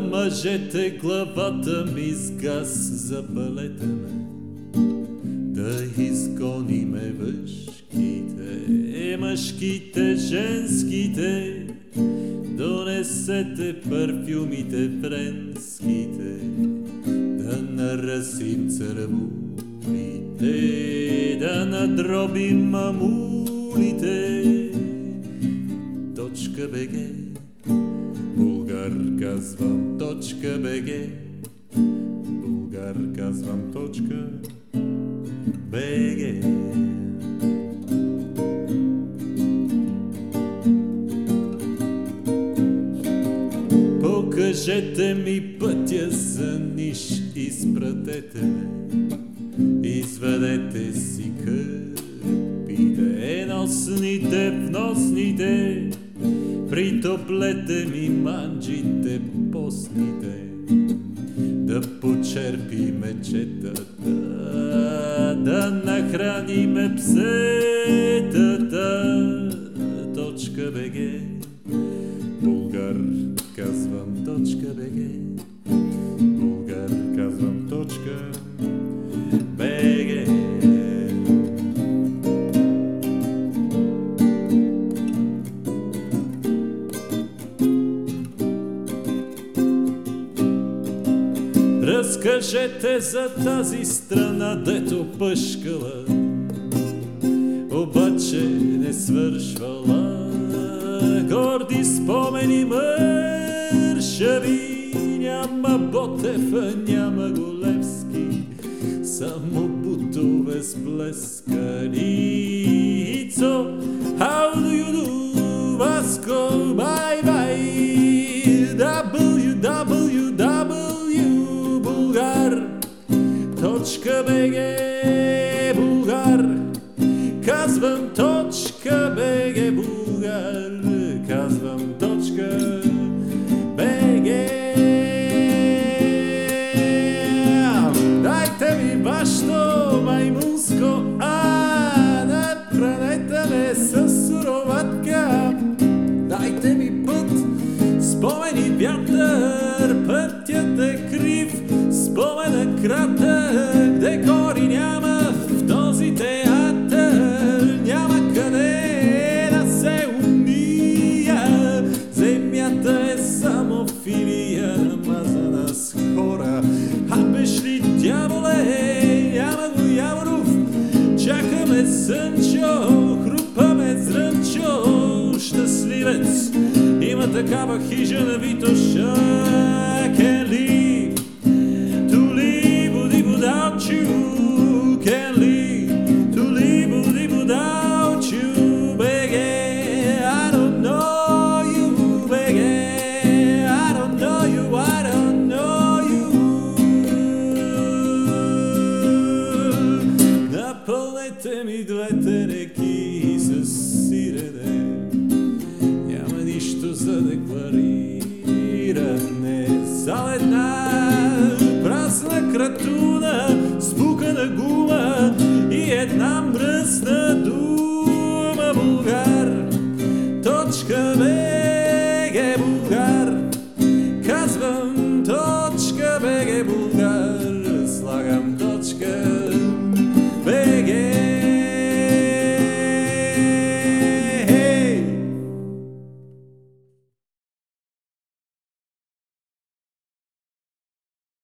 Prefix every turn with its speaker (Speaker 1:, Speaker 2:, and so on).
Speaker 1: мъжете главата ми сгас, запалете ме, да изгониме въшките, мъжките, женските, донесете парфюмите френските, да наразим цървулите, да надробим мамулите. Точка БГ Българ казвам точка БГ Българ казвам точка БГ Покажете ми пътя за ниш, изпратете ме, изведете си кърпите, носните в носните, притоплете ми манджите постните, да почерпиме четата, да нахраниме псетата. Точка БГ Българ казвам точка БГ Българ казвам точка Разкажете за тази страна, дето пъшкала, обаче не свършвала. Горди спомени мършави, няма Ботев, няма Голевски, само бутове сплескани. Ицо, how do you do, Vasco, bye bye, точка БГ, Булгар, казвам точка спомени вятър, пътят е крив, спомена кратък, декори няма в този театър, няма къде да се умия. Земята е само филия, намазана с хора. А беш ли дяволе, няма го Яворов, чакаме сънчо, хрупаме зрънчо, щастливец. Такава хижа на Витоша, Yeah.